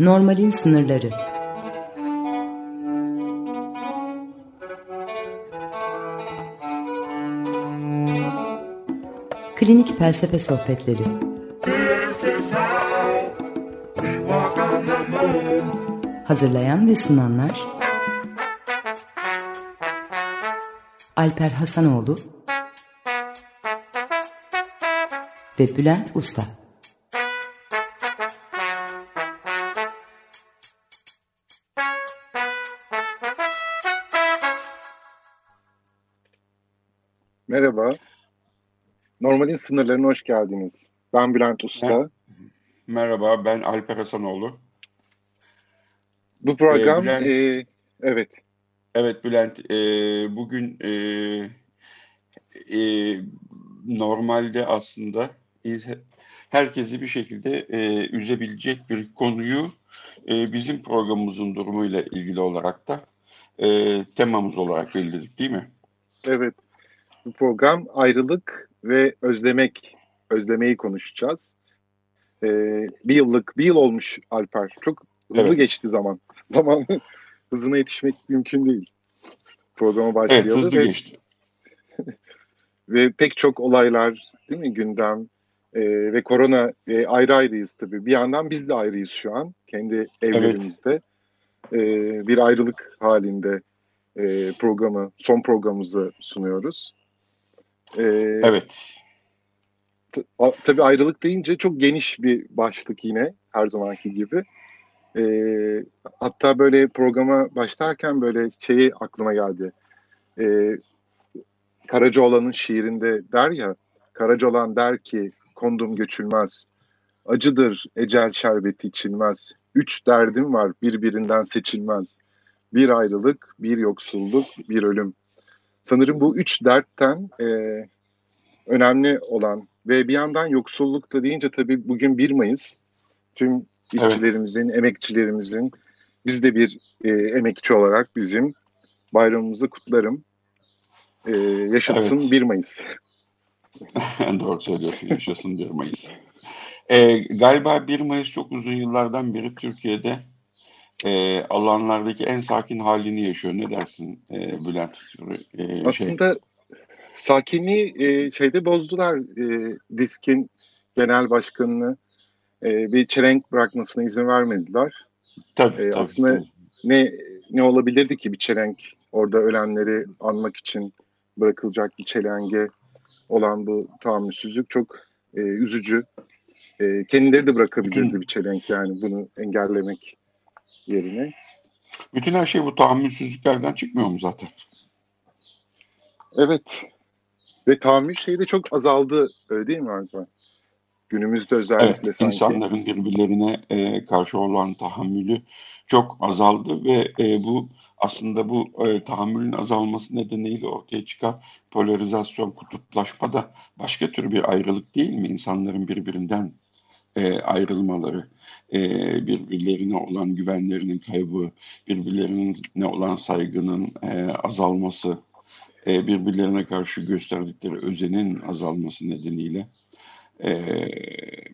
Normalin sınırları Klinik felsefe sohbetleri Hazırlayan ve sunanlar Alper Hasanoğlu ve Bülent Usta. Normalin sınırlarına hoş geldiniz. Ben Bülent Usta. Merhaba, ben Alper Hasanoğlu. Bu program, ee, Bülent, e, evet. Evet Bülent, e, bugün e, e, normalde aslında herkesi bir şekilde e, üzebilecek bir konuyu e, bizim programımızın durumuyla ilgili olarak da e, temamız olarak belirledik değil mi? Evet. Bu program ayrılık ve özlemek, özlemeyi konuşacağız. E, bir yıllık, bir yıl olmuş Alper. Çok hızlı evet. geçti zaman. Zaman hızına yetişmek mümkün değil. Programa başlayalım. Evet, hızlı ve, geçti. ve pek çok olaylar, değil mi gündem, e, ve korona e, ayrı ayrıyız tabii. Bir yandan biz de ayrıyız şu an kendi evlerimizde. Evet. E, bir ayrılık halinde e, programı, son programımızı sunuyoruz. E, evet. Tabii ayrılık deyince çok geniş bir başlık yine her zamanki gibi. E, hatta böyle programa başlarken böyle şeyi aklıma geldi. E, Karacaoğlan'ın şiirinde der ya, Karacaoğlan der ki kondum göçülmez. Acıdır ecel şerbeti içilmez. Üç derdim var birbirinden seçilmez. Bir ayrılık, bir yoksulluk, bir ölüm. Sanırım bu üç dertten e, önemli olan ve bir yandan yoksulluk da deyince tabii bugün 1 Mayıs. Tüm işçilerimizin, evet. emekçilerimizin, biz de bir e, emekçi olarak bizim bayramımızı kutlarım. E, yaşasın evet. 1 Mayıs. Doğru söylüyorsun. Yaşasın 1 Mayıs. E, galiba 1 Mayıs çok uzun yıllardan beri Türkiye'de e, alanlardaki en sakin halini yaşıyor. Ne dersin e, Bülent? E, şey. Aslında şey. sakinliği e, şeyde bozdular. E, Disk'in genel başkanını e, bir çelenk bırakmasına izin vermediler. Tabii, e, tabii Aslında tabii. ne ne olabilirdi ki bir çelenk orada ölenleri anmak için bırakılacak bir çelenge olan bu tahammülsüzlük çok e, üzücü. E, kendileri de bırakabilirdi bir çelenk yani bunu engellemek yerine. Bütün her şey bu tahammülsüzlüklerden çıkmıyor mu zaten? Evet. Ve tahammül şeyi de çok azaldı öyle değil mi Arpa? Günümüzde özellikle evet, sanki. insanların birbirlerine e, karşı olan tahammülü çok azaldı ve e, bu aslında bu e, tahammülün azalması nedeniyle ortaya çıkan polarizasyon, kutuplaşma da başka tür bir ayrılık değil mi? İnsanların birbirinden e, ayrılmaları, e, birbirlerine olan güvenlerinin kaybı, birbirlerine olan saygının e, azalması, e, birbirlerine karşı gösterdikleri özenin azalması nedeniyle e,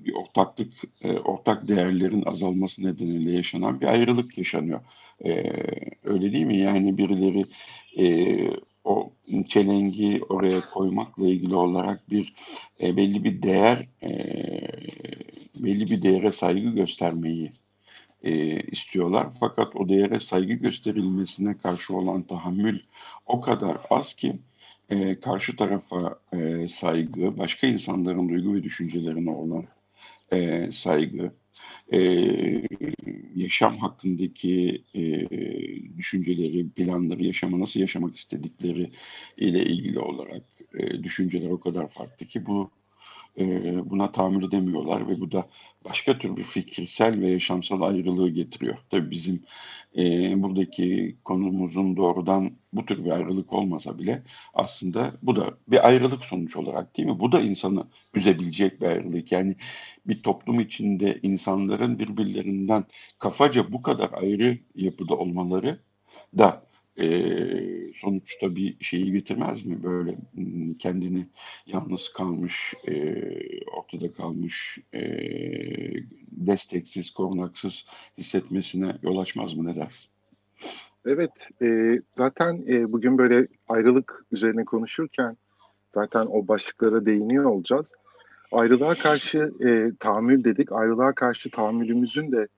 bir ortaklık, e, ortak değerlerin azalması nedeniyle yaşanan bir ayrılık yaşanıyor. E, öyle değil mi? Yani birileri e, o çelengi oraya koymakla ilgili olarak bir e, belli bir değer, e, belli bir değere saygı göstermeyi e, istiyorlar. Fakat o değere saygı gösterilmesine karşı olan tahammül o kadar az ki e, karşı tarafa e, saygı, başka insanların duygu ve düşüncelerine olan e, saygı, e, yaşam hakkındaki e, düşünceleri, planları, yaşamı nasıl yaşamak istedikleri ile ilgili olarak e, düşünceler o kadar farklı ki bu buna tahammül edemiyorlar ve bu da başka tür bir fikirsel ve yaşamsal ayrılığı getiriyor. Tabii bizim e, buradaki konumuzun doğrudan bu tür bir ayrılık olmasa bile aslında bu da bir ayrılık sonuç olarak değil mi? Bu da insanı üzebilecek bir ayrılık. Yani bir toplum içinde insanların birbirlerinden kafaca bu kadar ayrı yapıda olmaları da e, sonuçta bir şeyi getirmez mi? Böyle hmm, kendini yalnız kalmış, e, ortada kalmış, e, desteksiz, korunaksız hissetmesine yol açmaz mı ne dersin? Evet, e, zaten e, bugün böyle ayrılık üzerine konuşurken zaten o başlıklara değiniyor olacağız. Ayrılığa karşı e, tahammül dedik. Ayrılığa karşı tahammülümüzün de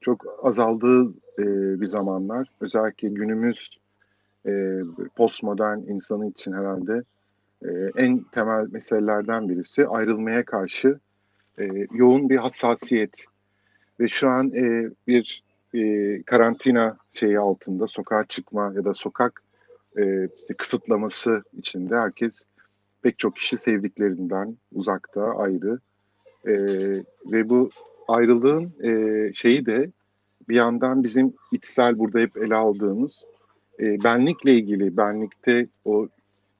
çok azaldığı e, bir zamanlar. Özellikle günümüz e, postmodern insanı için herhalde e, en temel meselelerden birisi ayrılmaya karşı e, yoğun bir hassasiyet. Ve şu an e, bir e, karantina şeyi altında sokağa çıkma ya da sokak e, kısıtlaması içinde herkes pek çok kişi sevdiklerinden uzakta ayrı. E, ve bu ayrılığın e, şeyi de bir yandan bizim içsel burada hep ele aldığımız e, benlikle ilgili, benlikte o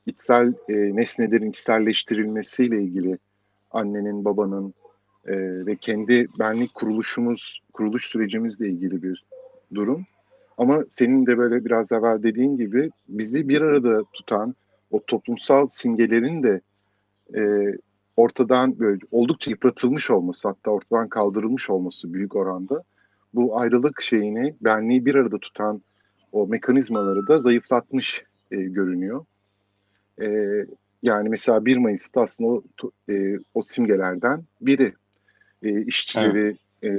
içsel e, nesnelerin içselleştirilmesiyle ilgili annenin, babanın e, ve kendi benlik kuruluşumuz, kuruluş sürecimizle ilgili bir durum. Ama senin de böyle biraz evvel dediğin gibi bizi bir arada tutan o toplumsal simgelerin de e, ortadan böyle oldukça yıpratılmış olması hatta ortadan kaldırılmış olması büyük oranda bu ayrılık şeyini benliği bir arada tutan o mekanizmaları da zayıflatmış e, görünüyor. E, yani mesela 1 Mayıs'ta aslında o, e, o simgelerden biri e, işçileri e,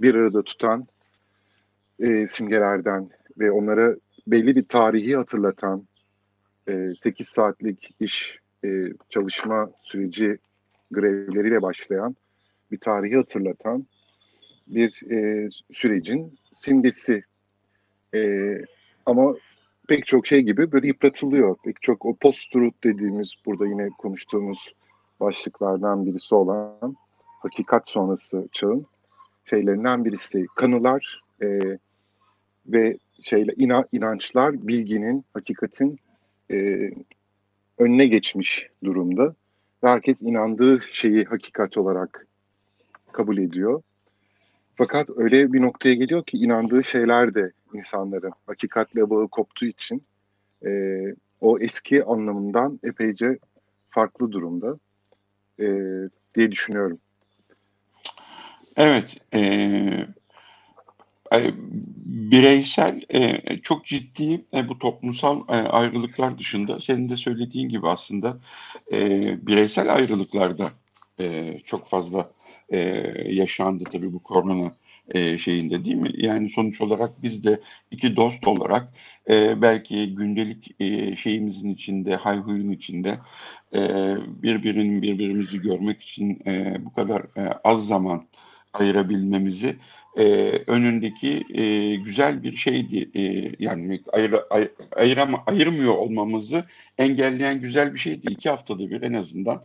bir arada tutan e, simgelerden ve onlara belli bir tarihi hatırlatan e, 8 saatlik iş e, çalışma süreci grevleriyle başlayan bir tarihi hatırlatan bir e, sürecin simgesi e, ama pek çok şey gibi böyle yıpratılıyor. Pek çok o post-truth dediğimiz burada yine konuştuğumuz başlıklardan birisi olan hakikat sonrası çağın şeylerinden birisi. Kanılar e, ve şeyle ina, inançlar bilginin, hakikatin e, önüne geçmiş durumda. Ve herkes inandığı şeyi hakikat olarak kabul ediyor. Fakat öyle bir noktaya geliyor ki inandığı şeyler de insanların hakikatle bağı koptuğu için e, o eski anlamından epeyce farklı durumda e, diye düşünüyorum. Evet, e, bireysel e, çok ciddi e, bu toplumsal e, ayrılıklar dışında senin de söylediğin gibi aslında e, bireysel ayrılıklarda e, çok fazla e, yaşandı tabii bu korona e, şeyinde değil mi? Yani sonuç olarak biz de iki dost olarak e, belki gündelik e, şeyimizin içinde, hayhuyun içinde e, birbirinin birbirimizi görmek için e, bu kadar e, az zaman ayırabilmemizi e, önündeki e, güzel bir şeydi. E, yani ayır, ayır, ayırama, ayırmıyor olmamızı engelleyen güzel bir şeydi. İki haftada bir en azından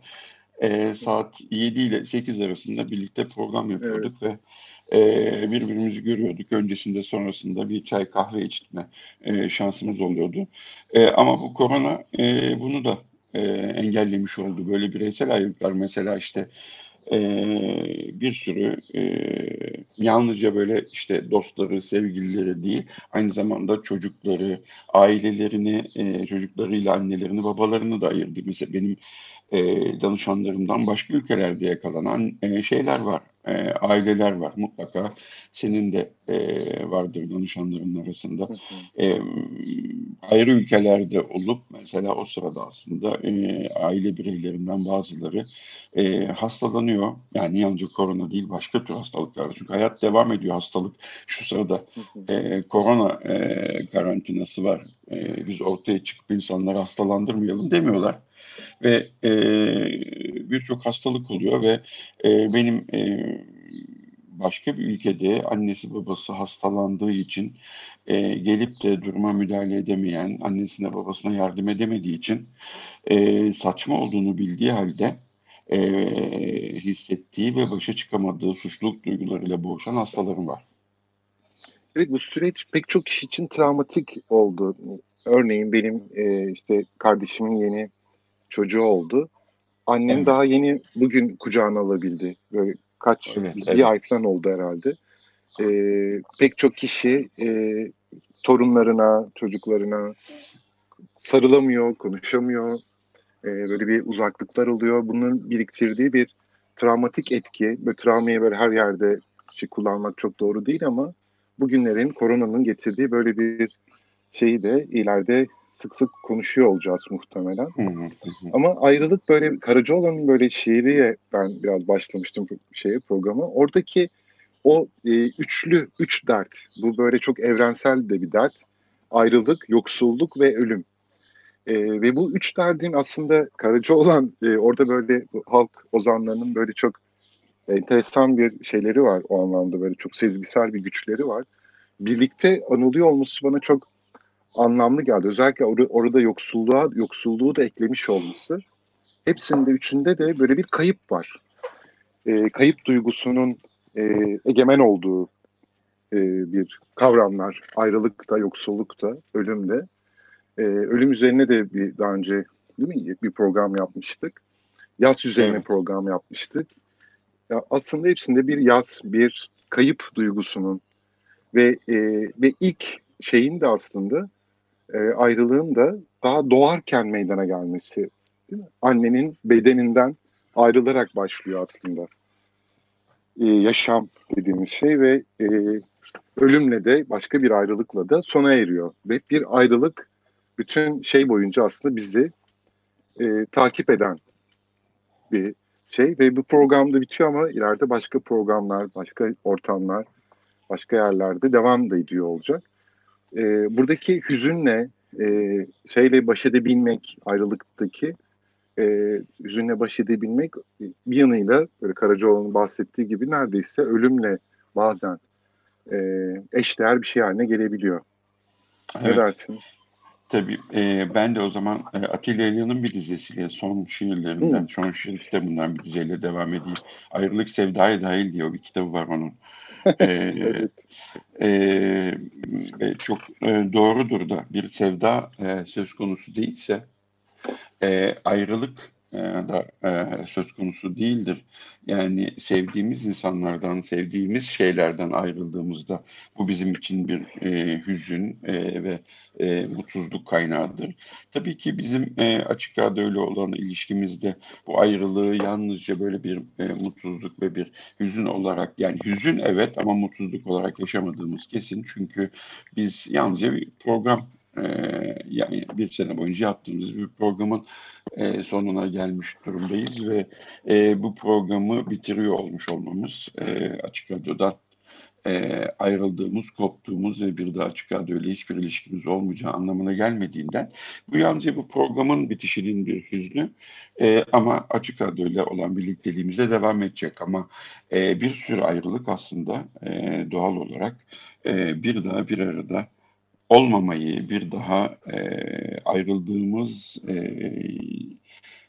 e, saat 7 ile 8 arasında birlikte program yapıyorduk evet. ve e, birbirimizi görüyorduk. Öncesinde sonrasında bir çay kahve içme e, şansımız oluyordu. E, ama bu korona e, bunu da e, engellemiş oldu. Böyle bireysel ayrılıklar mesela işte e, bir sürü e, yalnızca böyle işte dostları, sevgilileri değil, aynı zamanda çocukları, ailelerini, e, çocuklarıyla annelerini, babalarını da ayırdı. Mesela benim e, danışanlarımdan başka ülkelerde yakalanan e, şeyler var, e, aileler var mutlaka. Senin de e, vardır danışanların arasında. E, ayrı ülkelerde olup mesela o sırada aslında e, aile bireylerinden bazıları e, hastalanıyor. Yani yalnızca korona değil başka tür hastalıklar. Çünkü hayat devam ediyor hastalık. Şu sırada e, korona e, karantinası var. E, biz ortaya çıkıp insanları hastalandırmayalım demiyorlar ve e, birçok hastalık oluyor ve e, benim e, başka bir ülkede annesi babası hastalandığı için e, gelip de duruma müdahale edemeyen, annesine babasına yardım edemediği için e, saçma olduğunu bildiği halde e, hissettiği ve başa çıkamadığı suçluluk duygularıyla boğuşan hastalarım var. Evet bu süreç pek çok kişi için travmatik oldu. Örneğin benim e, işte kardeşimin yeni çocuğu oldu. Annem evet. daha yeni bugün kucağına alabildi. Böyle kaç evet, bir evet. ay falan oldu herhalde. E, pek çok kişi e, torunlarına, çocuklarına sarılamıyor, konuşamıyor. E, böyle bir uzaklıklar oluyor. Bunun biriktirdiği bir travmatik etki. Böyle travmayı böyle her yerde şey kullanmak çok doğru değil ama bugünlerin koronanın getirdiği böyle bir şeyi de ileride sık sık konuşuyor olacağız muhtemelen. Ama ayrılık böyle Karacaoğlan'ın böyle şiiriye ben biraz başlamıştım şeye programa. Oradaki o e, üçlü, üç dert. Bu böyle çok evrensel de bir dert. Ayrılık, yoksulluk ve ölüm. E, ve bu üç derdin aslında Karacaoğlan e, orada böyle halk ozanlarının böyle çok enteresan bir şeyleri var o anlamda böyle çok sezgisel bir güçleri var. Birlikte anılıyor olması bana çok anlamlı geldi. Özellikle or- orada yoksulluğa yoksulluğu da eklemiş olması. Hepsinde üçünde de böyle bir kayıp var. E, kayıp duygusunun e, egemen olduğu e, bir kavramlar. Ayrılıkta, yoksullukta, ölümde. E, ölüm üzerine de bir daha önce değil mi bir program yapmıştık. Yaz üzerine evet. program yapmıştık. Ya aslında hepsinde bir yaz, bir kayıp duygusunun ve e, ve ilk şeyin de aslında e, ayrılığın da daha doğarken meydana gelmesi. Değil mi? Annenin bedeninden ayrılarak başlıyor aslında. E, yaşam dediğimiz şey ve e, ölümle de başka bir ayrılıkla da sona eriyor. Ve bir ayrılık bütün şey boyunca aslında bizi e, takip eden bir şey ve bu programda bitiyor ama ileride başka programlar, başka ortamlar, başka yerlerde devam da ediyor olacak e, buradaki hüzünle e, şeyle baş edebilmek ayrılıktaki e, hüzünle baş edebilmek bir yanıyla böyle Karacaoğlu'nun bahsettiği gibi neredeyse ölümle bazen e, eşdeğer bir şey haline gelebiliyor. Evet. Ne dersin? Tabii. E, ben de o zaman e, Atilla İlyan'ın bir dizesiyle son şiirlerinden, son şiir kitabından bir dizeyle devam edeyim. Ayrılık Sevdaya Dahil diyor bir kitabı var onun. e, e, çok e, doğrudur da bir sevda e, söz konusu değilse e, ayrılık da e, söz konusu değildir. Yani sevdiğimiz insanlardan, sevdiğimiz şeylerden ayrıldığımızda bu bizim için bir e, hüzün e, ve e, mutsuzluk kaynağıdır. Tabii ki bizim e, açık öyle olan ilişkimizde bu ayrılığı yalnızca böyle bir e, mutsuzluk ve bir hüzün olarak yani hüzün evet ama mutsuzluk olarak yaşamadığımız kesin. Çünkü biz yalnızca bir program ee, yani bir sene boyunca yaptığımız bir programın e, sonuna gelmiş durumdayız ve e, bu programı bitiriyor olmuş olmamız e, Açık Radyo'dan e, ayrıldığımız, koptuğumuz ve bir daha Açık Radyo ile hiçbir ilişkimiz olmayacağı anlamına gelmediğinden bu yalnızca bu programın bitişinin bir hüznü e, ama Açık Radyo ile olan birlikteliğimize devam edecek. Ama e, bir sürü ayrılık aslında e, doğal olarak e, bir daha bir arada olmamayı, bir daha e, ayrıldığımız e,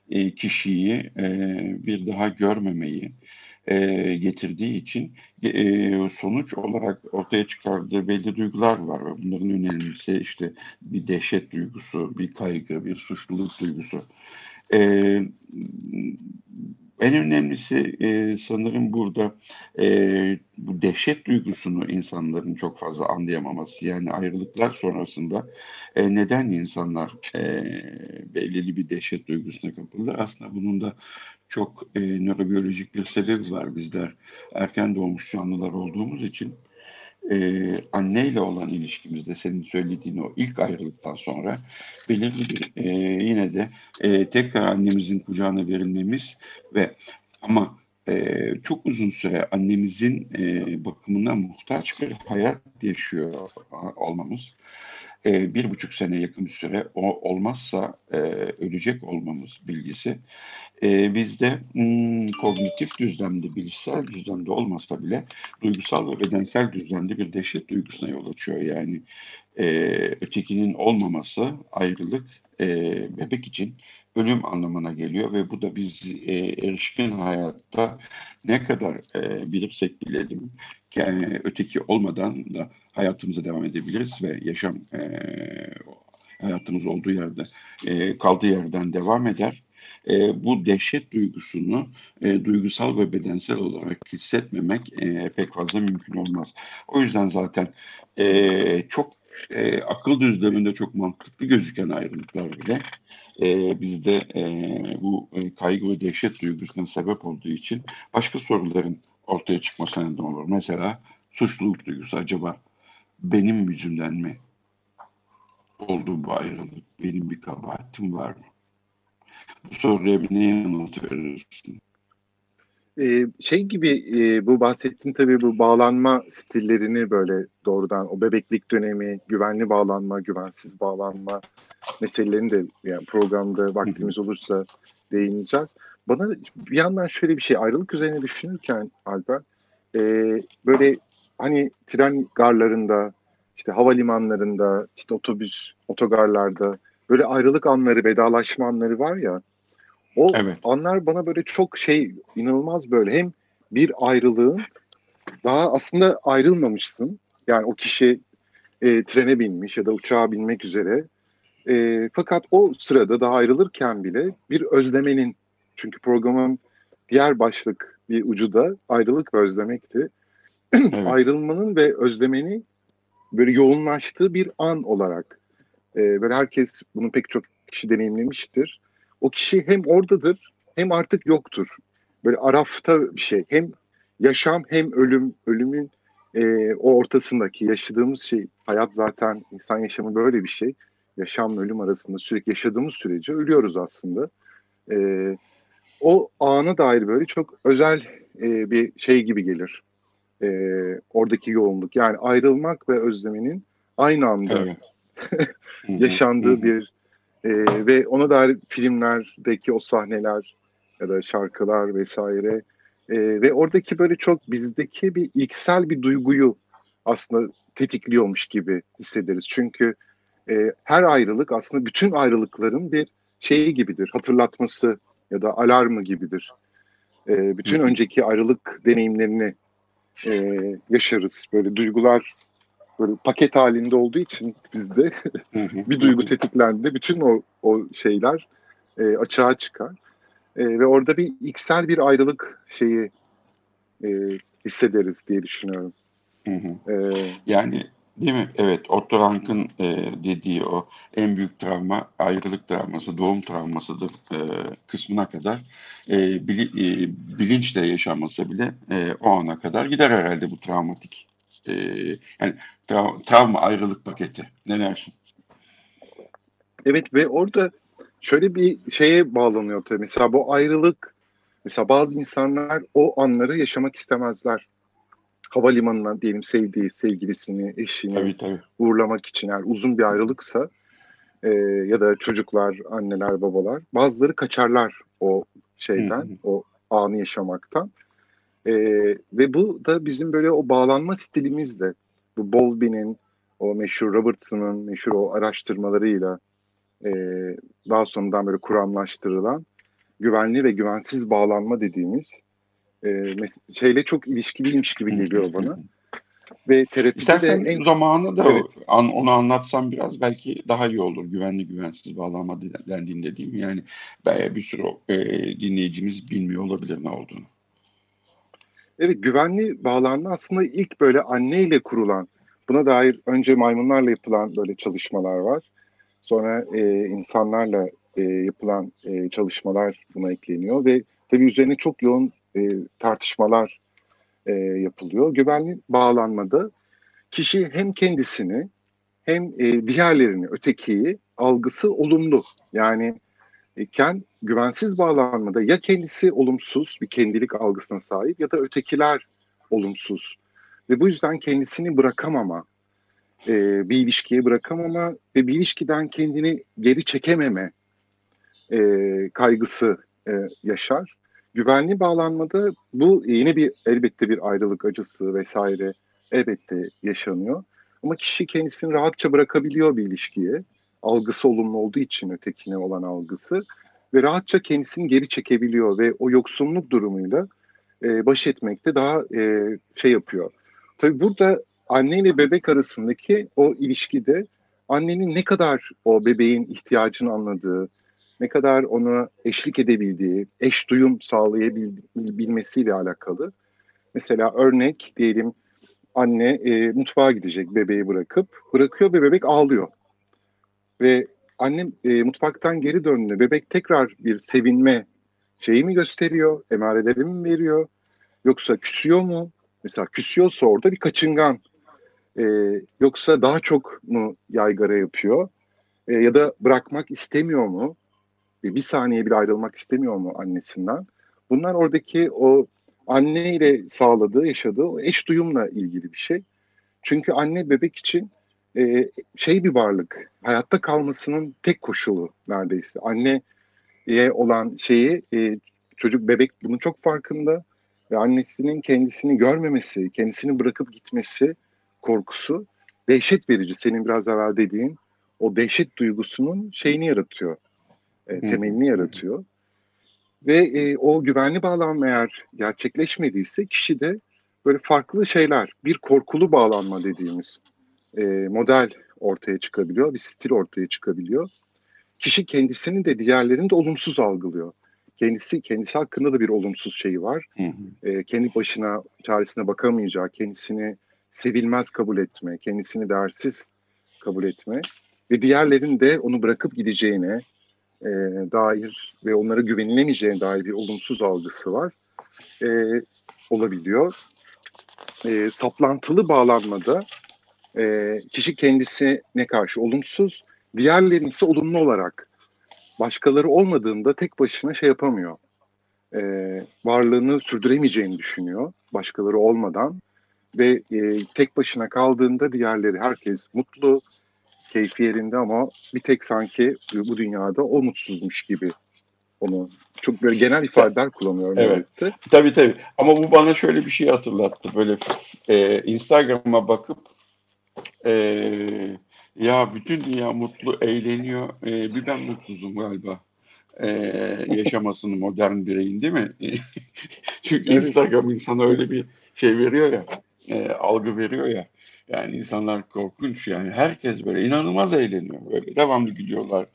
e, kişiyi e, bir daha görmemeyi e, getirdiği için e, sonuç olarak ortaya çıkardığı belli duygular var. Bunların önemlisi işte bir dehşet duygusu, bir kaygı, bir suçluluk duygusu. E, en önemlisi e, sanırım burada e, bu dehşet duygusunu insanların çok fazla anlayamaması. Yani ayrılıklar sonrasında e, neden insanlar e, belirli bir dehşet duygusuna kapılır? Aslında bunun da çok e, nörobiyolojik bir sebebi var bizler. Erken doğmuş canlılar olduğumuz için e, anneyle olan ilişkimizde senin söylediğin o ilk ayrılıktan sonra belirli bir e, yine de e, tekrar annemizin kucağına verilmemiz ve ama e, çok uzun süre annemizin e, bakımına muhtaç bir hayat yaşıyor olmamız e, bir buçuk sene yakın bir süre o olmazsa e, ölecek olmamız bilgisi e, bizde hmm, kognitif düzlemde, bilişsel düzlemde olmasa bile duygusal ve bedensel düzlemde bir dehşet duygusuna yol açıyor. Yani e, ötekinin olmaması, ayrılık e, bebek için ölüm anlamına geliyor ve bu da biz e, erişkin hayatta ne kadar e, bilirsek bilelim yani öteki olmadan da hayatımıza devam edebiliriz ve yaşam e, hayatımız olduğu yerde e, kaldığı yerden devam eder. E, bu dehşet duygusunu e, duygusal ve bedensel olarak hissetmemek e, pek fazla mümkün olmaz. O yüzden zaten e, çok e, akıl düzleminde çok mantıklı gözüken ayrılıklar bile e, bizde e, bu e, kaygı ve dehşet duygusuna sebep olduğu için başka soruların ortaya çıkmasına neden olur. Mesela suçluluk duygusu acaba benim yüzümden mi oldu bu ayrılık? Benim bir kabahatim var mı? Bu soruya ne yanıt verirsin? Ee, şey gibi e, bu bahsettiğin tabii bu bağlanma stillerini böyle doğrudan o bebeklik dönemi, güvenli bağlanma, güvensiz bağlanma meselelerini de yani programda vaktimiz olursa değineceğiz. Bana bir yandan şöyle bir şey ayrılık üzerine düşünürken Alper e, böyle hani tren garlarında işte havalimanlarında işte otobüs otogarlarda böyle ayrılık anları vedalaşma anları var ya o evet. anlar bana böyle çok şey inanılmaz böyle hem bir ayrılığın daha aslında ayrılmamışsın. Yani o kişi e, trene binmiş ya da uçağa binmek üzere. E, fakat o sırada daha ayrılırken bile bir özlemenin çünkü programın diğer başlık bir ucu da ayrılık ve özlemekti. Evet. Ayrılmanın ve özlemeni böyle yoğunlaştığı bir an olarak e, böyle herkes bunu pek çok kişi deneyimlemiştir o kişi hem oradadır hem artık yoktur. Böyle arafta bir şey. Hem yaşam hem ölüm, ölümün e, o ortasındaki yaşadığımız şey, hayat zaten insan yaşamı böyle bir şey. Yaşamla ölüm arasında sürekli yaşadığımız sürece ölüyoruz aslında. E, o ana dair böyle çok özel e, bir şey gibi gelir. E, oradaki yoğunluk. Yani ayrılmak ve özleminin aynı anda evet. yaşandığı bir e, ve ona dair filmlerdeki o sahneler ya da şarkılar vesaire e, ve oradaki böyle çok bizdeki bir ilksel bir duyguyu aslında tetikliyormuş gibi hissederiz. Çünkü e, her ayrılık aslında bütün ayrılıkların bir şeyi gibidir, hatırlatması ya da alarmı gibidir. E, bütün önceki ayrılık deneyimlerini e, yaşarız. Böyle duygular böyle paket halinde olduğu için bizde bir duygu tetiklendi. Bütün o, o şeyler e, açığa çıkar. E, ve orada bir iksel bir ayrılık şeyi e, hissederiz diye düşünüyorum. Hı hı. E, yani değil mi? Evet, Otto Rank'ın e, dediği o en büyük travma ayrılık travması, doğum travmasıdır e, kısmına kadar e, bili, e, bilinçle yaşanması bile e, o ana kadar gider herhalde bu travmatik e, yani tra- travma ayrılık paketi. Ne dersin? Evet ve orada şöyle bir şeye bağlanıyor tabii. Mesela bu ayrılık mesela bazı insanlar o anları yaşamak istemezler. Havalimanına diyelim sevdiği sevgilisini, eşini tabii, tabii. uğurlamak için eğer uzun bir ayrılıksa e, ya da çocuklar, anneler, babalar bazıları kaçarlar o şeyden, hı hı. o anı yaşamaktan. E, ve bu da bizim böyle o bağlanma stilimizle bu Bowlby'nin o meşhur Robertson'ın meşhur o araştırmalarıyla e, daha sonradan böyle kuramlaştırılan güvenli ve güvensiz bağlanma dediğimiz e, şeyle çok ilişkiliymiş gibi geliyor bana. Ve terapide İstersen de en... zamanı da evet. an, onu anlatsam biraz belki daha iyi olur. Güvenli güvensiz bağlanma dendiğinde değil mi? Yani bir sürü e, dinleyicimiz bilmiyor olabilir ne olduğunu. Evet güvenli bağlanma aslında ilk böyle anneyle kurulan buna dair önce maymunlarla yapılan böyle çalışmalar var. Sonra e, insanlarla e, yapılan e, çalışmalar buna ekleniyor ve tabii üzerine çok yoğun e, tartışmalar e, yapılıyor. Güvenli bağlanmada kişi hem kendisini hem e, diğerlerini, ötekiyi algısı olumlu. Yani iken güvensiz bağlanmada ya kendisi olumsuz bir kendilik algısına sahip ya da ötekiler olumsuz. Ve bu yüzden kendisini bırakamama, e, bir ilişkiye bırakamama ve bir ilişkiden kendini geri çekememe e, kaygısı e, yaşar. Güvenli bağlanmada bu yine bir elbette bir ayrılık acısı vesaire elbette yaşanıyor. Ama kişi kendisini rahatça bırakabiliyor bir ilişkiye algısı olumlu olduğu için ötekine olan algısı ve rahatça kendisini geri çekebiliyor ve o yoksunluk durumuyla e, baş etmekte daha e, şey yapıyor. Tabii burada anne ile bebek arasındaki o ilişkide annenin ne kadar o bebeğin ihtiyacını anladığı, ne kadar ona eşlik edebildiği, eş duyum sağlayabilmesiyle alakalı. Mesela örnek diyelim anne e, mutfağa gidecek bebeği bırakıp bırakıyor ve bebek ağlıyor. Ve annem e, mutfaktan geri döndü. Bebek tekrar bir sevinme şeyi mi gösteriyor, emareleri mi veriyor? Yoksa küsüyor mu? Mesela küsüyorsa orada bir kaçıngan. E, yoksa daha çok mu yaygara yapıyor? E, ya da bırakmak istemiyor mu? E, bir saniye bile ayrılmak istemiyor mu annesinden? Bunlar oradaki o anne ile sağladığı, yaşadığı o eş duyumla ilgili bir şey. Çünkü anne bebek için e, şey bir varlık, hayatta kalmasının tek koşulu neredeyse. Anneye olan şeyi e, çocuk bebek bunun çok farkında ve annesinin kendisini görmemesi, kendisini bırakıp gitmesi korkusu dehşet verici. Senin biraz evvel dediğin o dehşet duygusunun şeyini yaratıyor, e, temelini yaratıyor. Ve e, o güvenli bağlanma eğer gerçekleşmediyse kişi de böyle farklı şeyler, bir korkulu bağlanma dediğimiz e, model ortaya çıkabiliyor, bir stil ortaya çıkabiliyor. Kişi kendisini de diğerlerini de olumsuz algılıyor. Kendisi kendisi hakkında da bir olumsuz şeyi var. Hı hı. E, kendi başına çaresine bakamayacağı, kendisini sevilmez kabul etme, kendisini değersiz kabul etme ve diğerlerin de onu bırakıp gideceğine e, dair ve onlara güvenilemeyeceğine dair bir olumsuz algısı var. E, olabiliyor. E, saplantılı bağlanmada e, kişi kendisine karşı olumsuz, diğerlerinin ise olumlu olarak başkaları olmadığında tek başına şey yapamıyor. E, varlığını sürdüremeyeceğini düşünüyor başkaları olmadan ve e, tek başına kaldığında diğerleri herkes mutlu, keyfi yerinde ama bir tek sanki bu dünyada o mutsuzmuş gibi onu çok böyle genel ifadeler kullanıyorum. Evet. Elbette. Tabii tabii. Ama bu bana şöyle bir şey hatırlattı. Böyle e, Instagram'a bakıp e, ya bütün dünya mutlu, eğleniyor. E, bir ben mutsuzum galiba. E, yaşamasını modern bireyin değil mi? Çünkü evet. Instagram insana öyle bir şey veriyor ya, e, algı veriyor ya. Yani insanlar korkunç yani. Herkes böyle inanılmaz eğleniyor. Böyle devamlı gülüyorlar.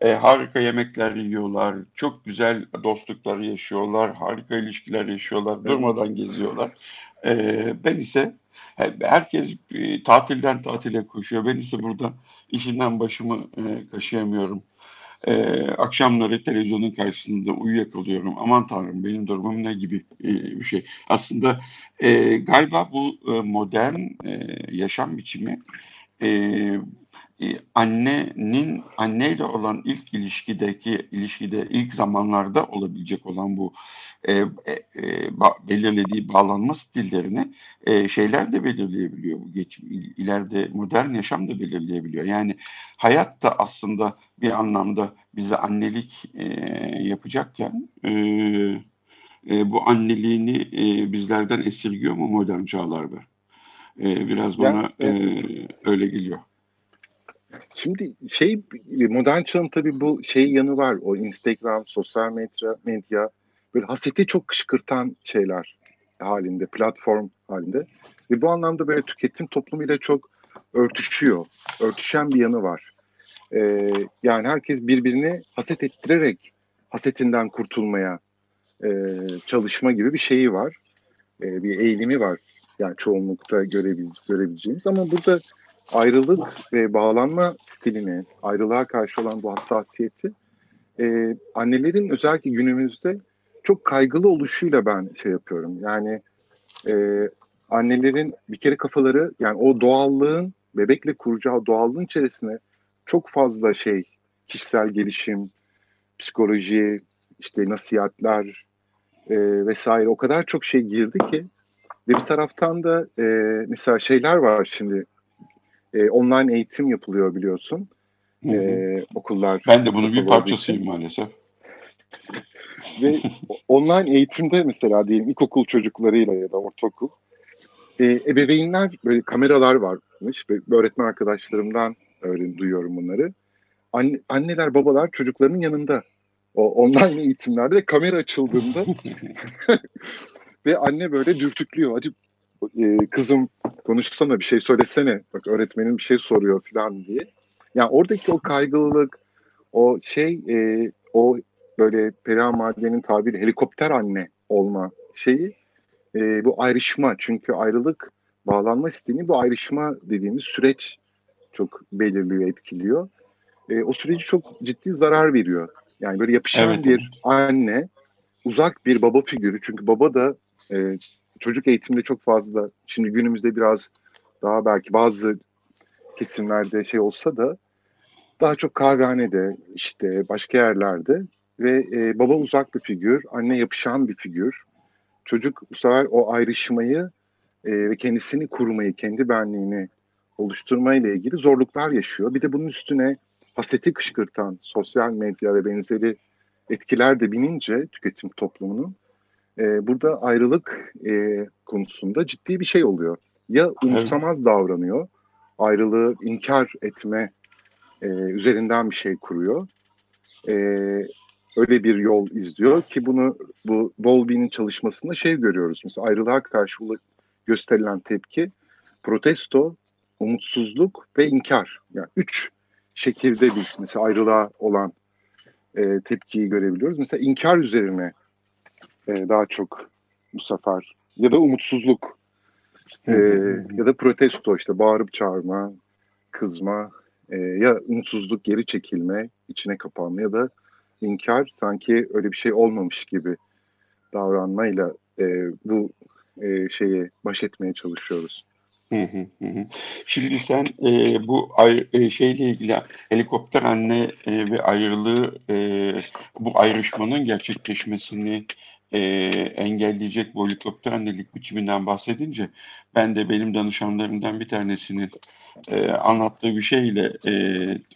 E, harika yemekler yiyorlar. Çok güzel dostluklar yaşıyorlar. Harika ilişkiler yaşıyorlar. Durmadan geziyorlar. E, ben ise herkes e, tatilden tatile koşuyor. Ben ise burada işinden başımı e, kaşıyamıyorum. E, akşamları televizyonun karşısında uyuyakalıyorum. Aman tanrım benim durumum ne gibi e, bir şey. Aslında e, galiba bu e, modern e, yaşam biçimi e, annenin anneyle olan ilk ilişkideki ilişkide ilk zamanlarda olabilecek olan bu e, e, e ba, belirlediği bağlanma stillerini e, şeyler de belirleyebiliyor. Bu geç, ileride modern yaşam da belirleyebiliyor. Yani hayat da aslında bir anlamda bize annelik e, yapacakken e, e, bu anneliğini e, bizlerden esirgiyor mu modern çağlarda? E, biraz bana e, öyle geliyor. Şimdi şey modern çağın tabii bu şey yanı var. O Instagram, sosyal medya, medya böyle haseti çok kışkırtan şeyler halinde, platform halinde. Ve bu anlamda böyle tüketim toplumuyla çok örtüşüyor. Örtüşen bir yanı var. Ee, yani herkes birbirini haset ettirerek hasetinden kurtulmaya e, çalışma gibi bir şeyi var. E, bir eğilimi var. Yani çoğunlukta görebil, görebileceğimiz. Ama burada ayrılık ve bağlanma stilini, ayrılığa karşı olan bu hassasiyeti e, annelerin özellikle günümüzde çok kaygılı oluşuyla ben şey yapıyorum. Yani e, annelerin bir kere kafaları yani o doğallığın bebekle kuracağı doğallığın içerisine çok fazla şey kişisel gelişim, psikoloji, işte nasihatler e, vesaire o kadar çok şey girdi ki ve bir taraftan da e, mesela şeyler var şimdi e, online eğitim yapılıyor biliyorsun. Hı hı. E, okullar. Ben de bunun bir parçasıyım maalesef. Ve online eğitimde mesela diyelim ilkokul çocuklarıyla ya da ortaokul e, ebeveynler böyle kameralar varmış. Öğretmen arkadaşlarımdan öğren, duyuyorum bunları. Anne, anneler babalar çocuklarının yanında o online eğitimlerde ve kamera açıldığında ve anne böyle dürtüklüyor. Hadi e, kızım konuşsana bir şey söylesene. Bak öğretmenin bir şey soruyor falan diye. Yani oradaki o kaygılılık, o şey, e, o böyle Perihan Maden'in tabiri helikopter anne olma şeyi e, bu ayrışma. Çünkü ayrılık bağlanma isteğini bu ayrışma dediğimiz süreç çok belirliyor, etkiliyor. E, o süreci çok ciddi zarar veriyor. Yani böyle yapışan Evet. bir anne, uzak bir baba figürü. Çünkü baba da e, çocuk eğitiminde çok fazla, şimdi günümüzde biraz daha belki bazı kesimlerde şey olsa da daha çok kahvehanede, işte başka yerlerde ve e, baba uzak bir figür, anne yapışan bir figür. Çocuk bu sefer o ayrışmayı e, ve kendisini kurmayı, kendi benliğini oluşturmayla ilgili zorluklar yaşıyor. Bir de bunun üstüne haseti kışkırtan sosyal medya ve benzeri etkiler de binince tüketim toplumunun e, burada ayrılık e, konusunda ciddi bir şey oluyor. Ya umursamaz davranıyor, ayrılığı inkar etme e, üzerinden bir şey kuruyor. E, öyle bir yol izliyor ki bunu bu Bowlby'nin çalışmasında şey görüyoruz. Mesela ayrılığa karşı gösterilen tepki protesto, umutsuzluk ve inkar. Yani üç şekilde biz mesela ayrılığa olan e, tepkiyi görebiliyoruz. Mesela inkar üzerine e, daha çok bu sefer ya da umutsuzluk e, ya da protesto işte bağırıp çağırma, kızma e, ya umutsuzluk geri çekilme, içine kapanma ya da inkar sanki öyle bir şey olmamış gibi davranmayla e, bu e, şeyi baş etmeye çalışıyoruz. Hı hı hı hı. Şimdi sen e, bu ay, e, şeyle ilgili helikopter anne e, ve ayrılığı e, bu ayrışmanın gerçekleşmesini e, engelleyecek bu helikopter annelik biçiminden bahsedince ben de benim danışanlarımdan bir tanesinin e, anlattığı bir şeyle e,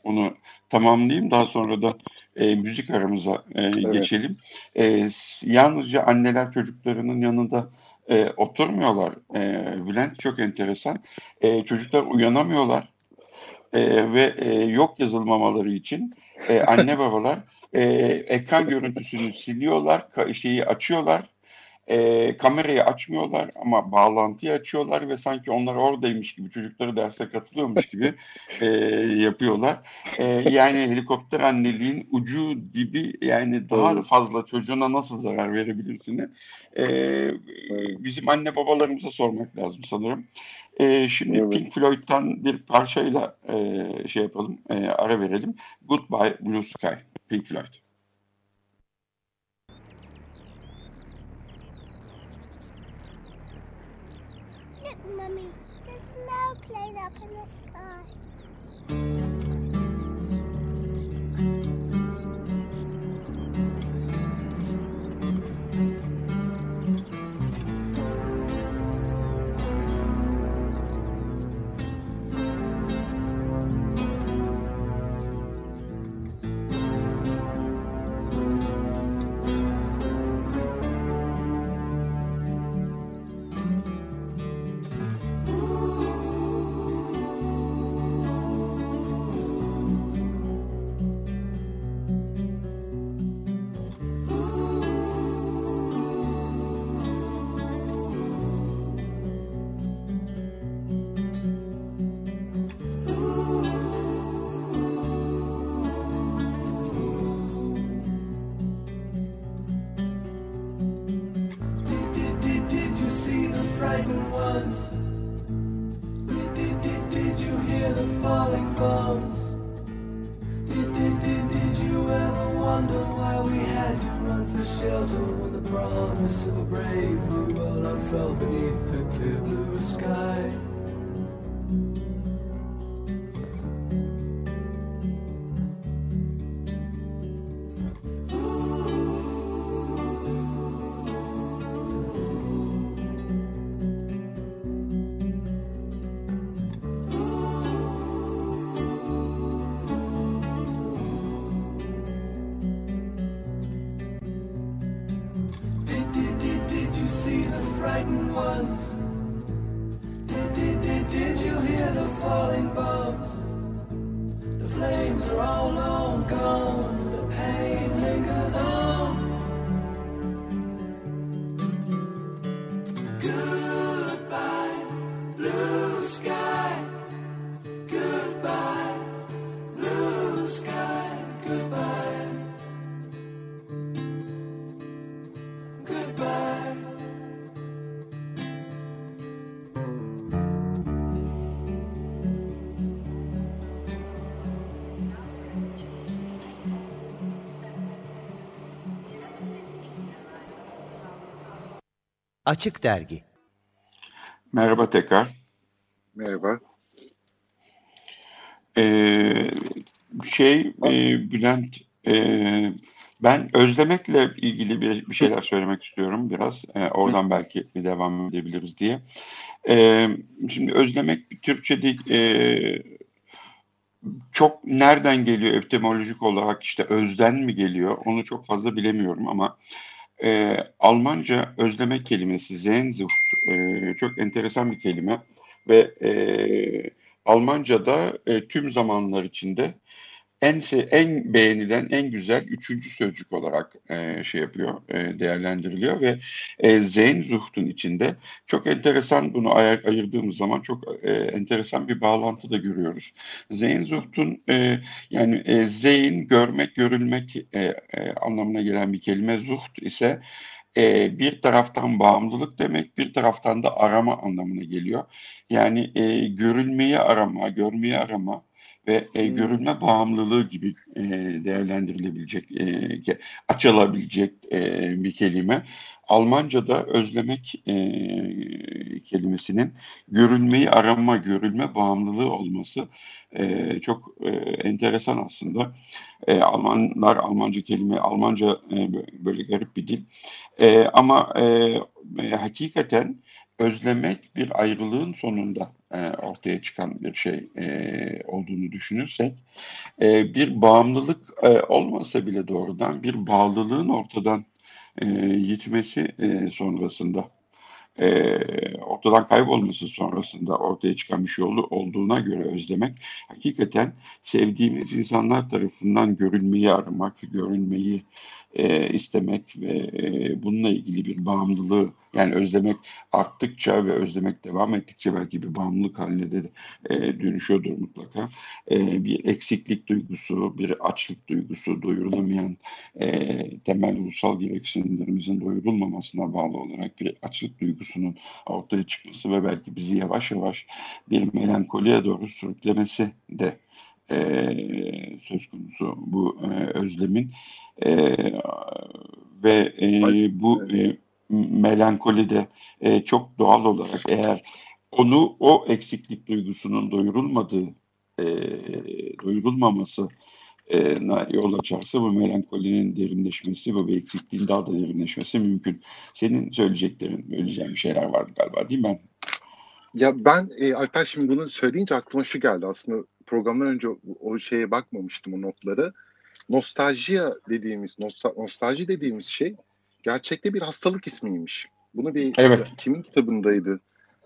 onu tamamlayayım. Daha sonra da e, müzik aramıza e, geçelim. E, yalnızca anneler çocuklarının yanında e, oturmuyorlar. E, Bülent çok enteresan. E, çocuklar uyanamıyorlar E, ve e, yok yazılmamaları için e, anne babalar e, ekran görüntüsünü siliyorlar, ka- şeyi açıyorlar. E, kamerayı açmıyorlar ama bağlantıyı açıyorlar ve sanki onlar oradaymış gibi çocukları derse katılıyormuş gibi e, yapıyorlar. E, yani helikopter anneliğin ucu dibi yani daha fazla çocuğuna nasıl zarar verebilirsini e, bizim anne babalarımıza sormak lazım sanırım. E, şimdi Evet. Pink Floyd'dan bir parçayla e, şey yapalım, e, ara verelim. Goodbye Blue Sky, Pink Floyd. Look, Mummy, there's an airplane up in the sky. Ones? Did, did, did, did you hear the falling bombs? The flames are all long Açık Dergi Merhaba tekrar. Merhaba. Ee, şey e, Bülent e, ben özlemekle ilgili bir, bir şeyler söylemek istiyorum biraz. E, oradan belki bir devam edebiliriz diye. E, şimdi özlemek bir Türkçe'de e, çok nereden geliyor etimolojik olarak işte özden mi geliyor onu çok fazla bilemiyorum ama e, Almanca özlemek kelimesi Sehnsucht e, çok enteresan bir kelime ve e, Almanca'da e, tüm zamanlar içinde en en beğenilen, en güzel üçüncü sözcük olarak e, şey yapıyor, e, değerlendiriliyor ve e, Sehnsucht'un içinde çok enteresan bunu ayır, ayırdığımız zaman çok e, enteresan bir bağlantı da görüyoruz. Sehnsucht'un e, yani e, Zeyn görmek, görülmek e, e, anlamına gelen bir kelime, Zucht ise e, bir taraftan bağımlılık demek, bir taraftan da arama anlamına geliyor. Yani e, görülmeyi arama, görmeyi arama ve e, görülme bağımlılığı gibi e, değerlendirilebilecek, e, açılabilecek e, bir kelime. Almanca'da özlemek e, kelimesinin görülmeyi arama, görülme bağımlılığı olması e, çok e, enteresan aslında. E, Almanlar Almanca kelime, Almanca e, böyle garip bir dil. E, ama e, e, hakikaten özlemek bir ayrılığın sonunda e, ortaya çıkan bir şey e, olduğunu düşünürsek e, bir bağımlılık olmasa bile doğrudan bir bağlılığın ortadan e, gitmesi sonrasında ortadan kaybolması sonrasında ortaya çıkan bir şey oldu, olduğuna göre özlemek hakikaten sevdiğimiz insanlar tarafından görülmeyi aramak, görülmeyi e, istemek ve e, bununla ilgili bir bağımlılığı yani özlemek arttıkça ve özlemek devam ettikçe belki bir bağımlılık haline de e, dönüşüyordur mutlaka. E, bir eksiklik duygusu, bir açlık duygusu, doyurulamayan e, temel ulusal gereksinimlerimizin doyurulmamasına bağlı olarak bir açlık duygusunun ortaya çıkması ve belki bizi yavaş yavaş bir melankoliye doğru sürüklemesi de e, söz konusu bu e, özlemin e, ve e, bu e, melankoli de e, çok doğal olarak eğer onu o eksiklik duygusunun doyurulmadığı e, doyurulmaması e, yol açarsa bu melankolinin derinleşmesi ve eksikliğin daha da derinleşmesi mümkün. Senin söyleyeceklerin, söyleyeceğin şeyler vardı galiba değil mi ben? Ya ben e, Alper şimdi bunu söyleyince aklıma şu geldi aslında programdan önce o, o şeye bakmamıştım o notları. Nostaljiya dediğimiz, nostal, nostalji dediğimiz şey gerçekte bir hastalık ismiymiş. Bunu bir evet. kimin kitabındaydı?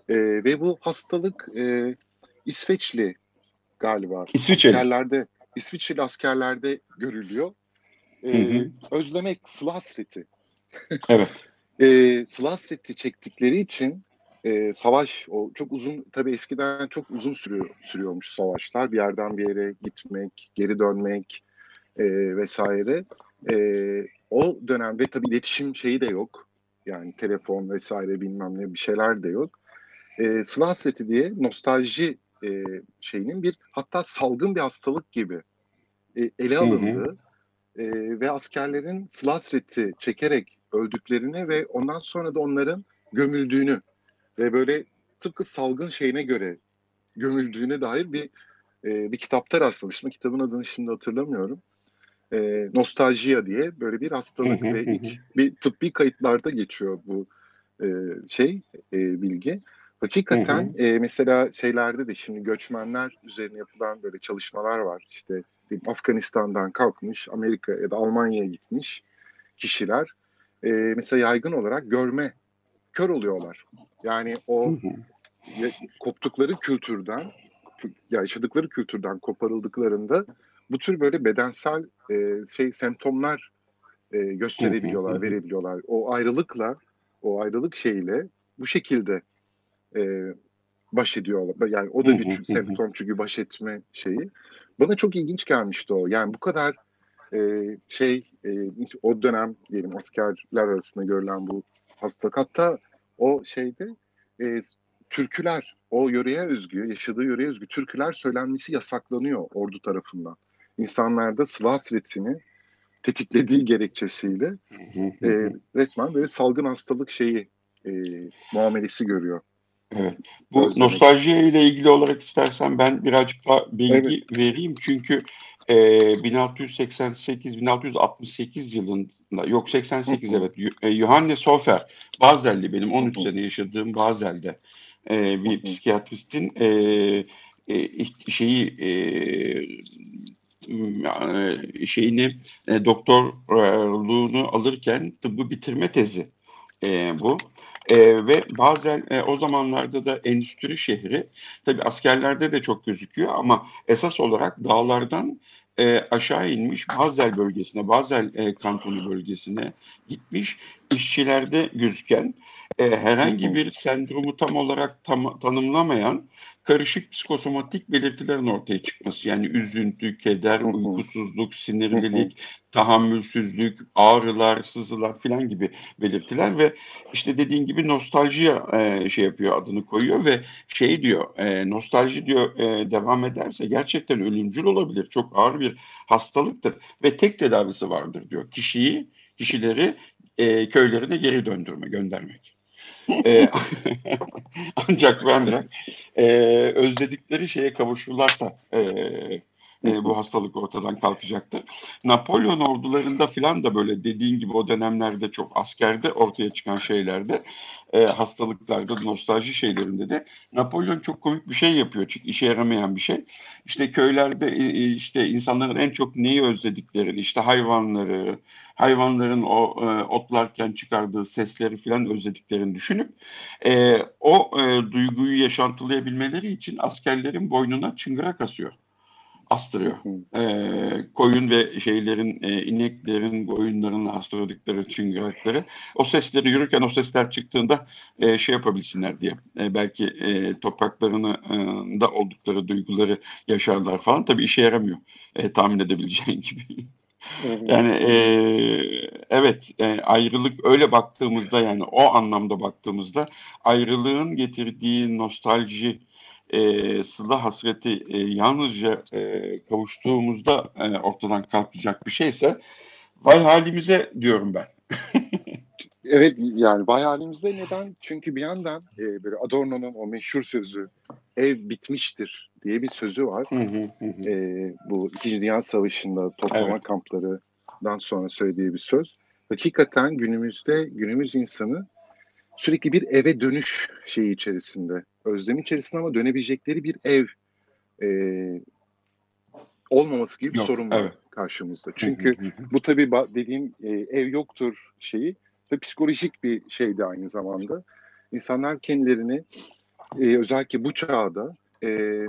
E, ve bu hastalık e, İsveçli galiba. İsviçreli. Askerlerde, İsviçreli askerlerde görülüyor. E, hı hı. Özlemek, sıla hasreti. evet. e, sıla hasreti çektikleri için e, savaş o çok uzun tabii eskiden çok uzun sürüyor sürüyormuş savaşlar. Bir yerden bir yere gitmek geri dönmek e, vesaire. E, o dönemde tabii iletişim şeyi de yok. Yani telefon vesaire bilmem ne bir şeyler de yok. E, sıla hasreti diye nostalji e, şeyinin bir hatta salgın bir hastalık gibi e, ele alındığı e, ve askerlerin sıla hasreti çekerek öldüklerini ve ondan sonra da onların gömüldüğünü ve böyle tıpkı salgın şeyine göre gömüldüğüne dair bir e, bir kitapta rastlamıştım. Kitabın adını şimdi hatırlamıyorum. E, Nostaljiya diye böyle bir hastalık ve ilk bir tıbbi kayıtlarda geçiyor bu e, şey e, bilgi. Hakikaten e, mesela şeylerde de şimdi göçmenler üzerine yapılan böyle çalışmalar var. İşte Afganistan'dan kalkmış Amerika ya da Almanya'ya gitmiş kişiler e, mesela yaygın olarak görme kör oluyorlar. Yani o koptukları kültürden, ya yaşadıkları kültürden koparıldıklarında bu tür böyle bedensel e, şey semptomlar e, gösterebiliyorlar, verebiliyorlar. O ayrılıkla, o ayrılık şeyiyle bu şekilde e, baş ediyorlar. Yani o da bir semptom çünkü baş etme şeyi. Bana çok ilginç gelmişti o. Yani bu kadar e, şey e, o dönem diyelim askerler arasında görülen bu hastalık. Hatta o şeyde e, türküler, o yöreye özgü, yaşadığı yöreye özgü türküler söylenmesi yasaklanıyor ordu tarafından. İnsanlarda sıla hasretini tetiklediği gerekçesiyle e, resmen böyle salgın hastalık şeyi e, muamelesi görüyor. Evet. Bu Özlemek. nostaljiye ile ilgili olarak istersen ben birazcık daha bilgi evet. vereyim. Çünkü e, 1688-1668 yılında yok 88 evet. E, Johannes Hofer Bazel'li benim 13 sene yaşadığım Bazel'de e, bir psikiyatristin e, e, şeyi e, şeyini e, doktorluğunu alırken tıbbı bitirme tezi e, bu. E, ve bazen e, o zamanlarda da endüstri şehri, tabi askerlerde de çok gözüküyor ama esas olarak dağlardan e, aşağı inmiş Bazel bölgesine, Bazel e, kantonu bölgesine gitmiş işçilerde gözüken e, herhangi bir sendromu tam olarak tam, tanımlamayan karışık psikosomatik belirtilerin ortaya çıkması. Yani üzüntü, keder, uykusuzluk, sinirlilik, tahammülsüzlük, ağrılar, sızılar filan gibi belirtiler ve işte dediğin gibi nostaljiye e, şey yapıyor adını koyuyor ve şey diyor e, nostalji diyor e, devam ederse gerçekten ölümcül olabilir. Çok ağır bir hastalıktır ve tek tedavisi vardır diyor. Kişiyi, kişileri e, köylerine geri döndürme, göndermek e, ancak ve ancak e, özledikleri şeye kavuşurlarsa e, e, bu hastalık ortadan kalkacaktır. Napolyon ordularında filan da böyle dediğin gibi o dönemlerde çok askerde ortaya çıkan şeylerde e, hastalıklarda nostalji şeylerinde de Napolyon çok komik bir şey yapıyor çünkü işe yaramayan bir şey. İşte köylerde e, e, işte insanların en çok neyi özlediklerini işte hayvanları, hayvanların o e, otlarken çıkardığı sesleri filan özlediklerini düşünüp e, o e, duyguyu yaşantılayabilmeleri için askerlerin boynuna çıngırak asıyor astırıyor. E, koyun ve şeylerin, e, ineklerin, koyunların astırdıkları çıngırakları. O sesleri yürürken o sesler çıktığında e, şey yapabilsinler diye. E, belki e, topraklarını e, da oldukları duyguları yaşarlar falan. Tabii işe yaramıyor. E, tahmin edebileceğin gibi. Yani e, evet e, ayrılık öyle baktığımızda yani o anlamda baktığımızda ayrılığın getirdiği nostalji e, sıla hasreti e, yalnızca e, kavuştuğumuzda e, ortadan kalkacak bir şeyse vay halimize diyorum ben. evet yani vay halimize neden? Çünkü bir yandan e, böyle Adorno'nun o meşhur sözü ev bitmiştir diye bir sözü var. Hı hı hı. E, bu İkinci Dünya Savaşı'nda toplama evet. kamplarından sonra söylediği bir söz. Hakikaten günümüzde günümüz insanı sürekli bir eve dönüş şeyi içerisinde özlem içerisinde ama dönebilecekleri bir ev e, olmaması gibi bir Yok, sorun var evet. karşımızda. Çünkü bu tabii dediğim e, ev yoktur şeyi ve psikolojik bir şeydi aynı zamanda. İnsanlar kendilerini e, özellikle bu çağda e,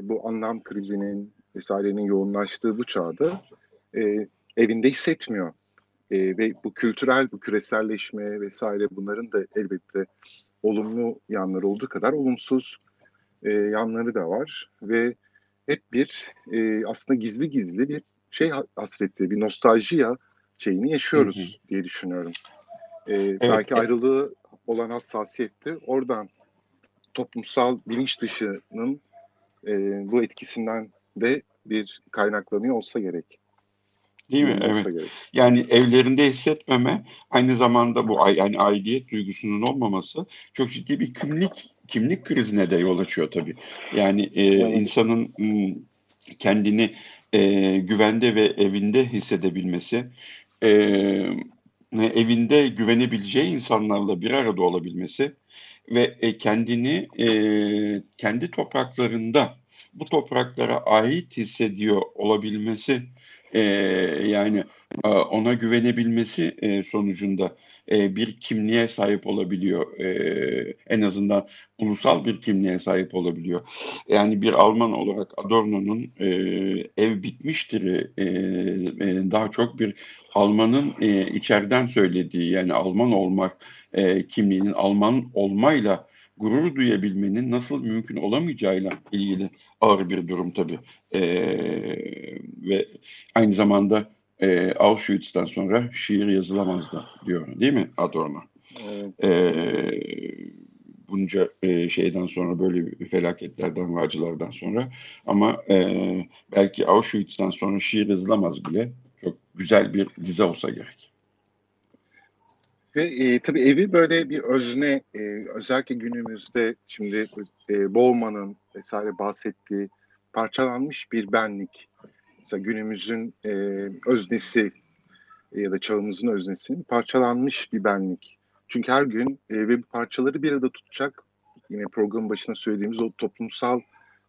bu anlam krizinin vesairenin yoğunlaştığı bu çağda e, evinde hissetmiyor. E, ve bu kültürel, bu küreselleşme vesaire bunların da elbette olumlu yanları olduğu kadar olumsuz e, yanları da var ve hep bir e, aslında gizli gizli bir şey hasreti, bir nostaljiya şeyini yaşıyoruz hı hı. diye düşünüyorum. E, evet, belki evet. ayrılığı olan hassasiyette oradan toplumsal bilinç dışının e, bu etkisinden de bir kaynaklanıyor olsa gerek. Değil mi? Evet. Yani evlerinde hissetmeme aynı zamanda bu yani aidiyet duygusunun olmaması çok ciddi bir kimlik kimlik krizine de yol açıyor tabii. Yani e, evet. insanın kendini e, güvende ve evinde hissedebilmesi, e, evinde güvenebileceği insanlarla bir arada olabilmesi ve e, kendini e, kendi topraklarında bu topraklara ait hissediyor olabilmesi e, yani e, ona güvenebilmesi e, sonucunda e, bir kimliğe sahip olabiliyor. E, en azından ulusal bir kimliğe sahip olabiliyor. Yani bir Alman olarak Adorno'nun e, ev bitmiştir e, e, daha çok bir Alman'ın e, içeriden söylediği yani Alman olmak e, kimliğinin Alman olmayla gurur duyabilmenin nasıl mümkün olamayacağıyla ilgili ağır bir durum tabii. E, ve aynı zamanda e, Auschwitz'ten sonra şiir yazılamazdı diyor değil mi Adorno? Evet. E, bunca e, şeyden sonra böyle felaketlerden ve acılardan sonra ama e, belki Auschwitz'ten sonra şiir yazılamaz bile çok güzel bir dize olsa gerek. Ve e, tabii evi böyle bir özne, e, özellikle günümüzde şimdi e, Bowman'ın vesaire bahsettiği parçalanmış bir benlik. Mesela günümüzün e, öznesi e, ya da çağımızın öznesinin parçalanmış bir benlik. Çünkü her gün e, ve bu parçaları bir arada tutacak yine programın başına söylediğimiz o toplumsal